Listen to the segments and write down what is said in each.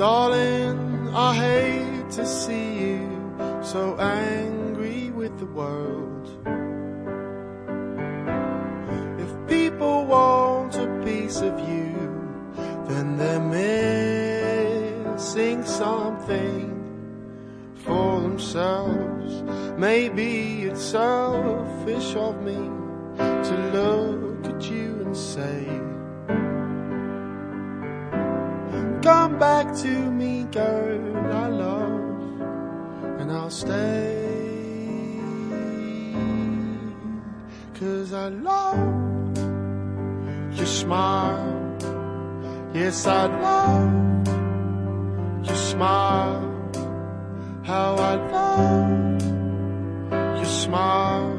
Darling, I hate to see you so angry with the world. If people want a piece of you, then they're missing something for themselves. Maybe it's selfish of me to look to me, girl, I love, and I'll stay. Cause I love your smile. Yes, I love your smile. How I love your smile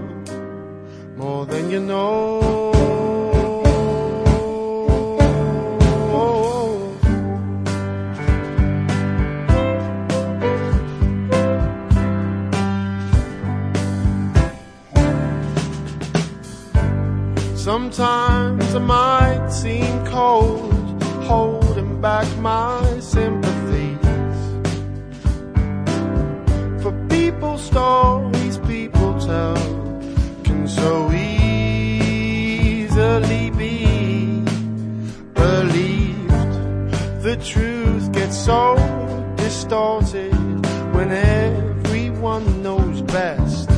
more than you know. Sometimes I might seem cold, holding back my sympathies. For people's stories people tell can so easily be believed. The truth gets so distorted when everyone knows best.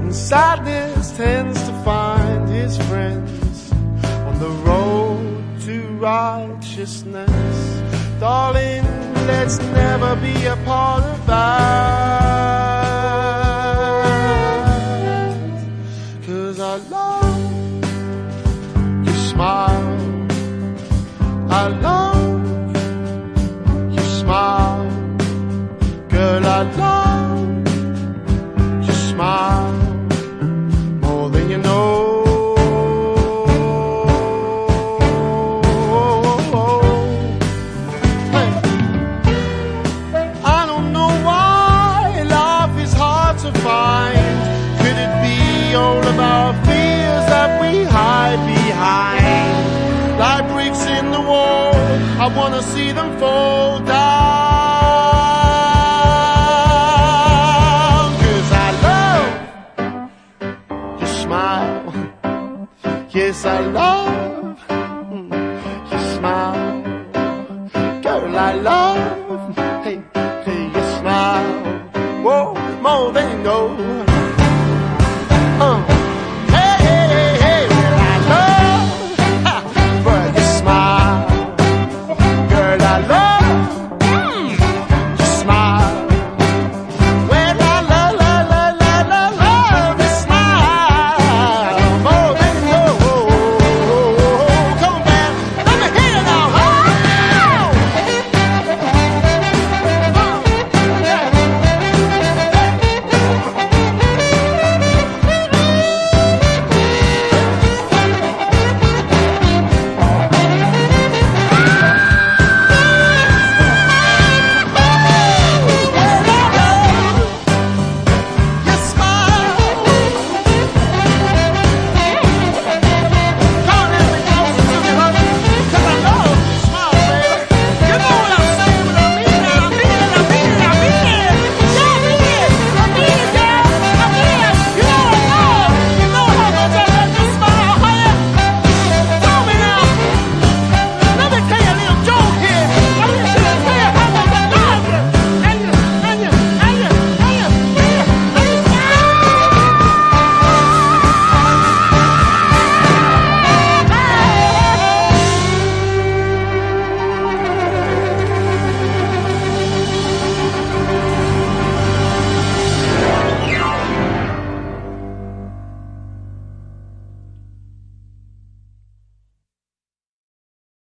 And sadness tends to find his friends on the road to righteousness. Darling, let's never be a part of that. I wanna see them fall down. Cause I love your smile. Yes, I love your smile. Girl, I love,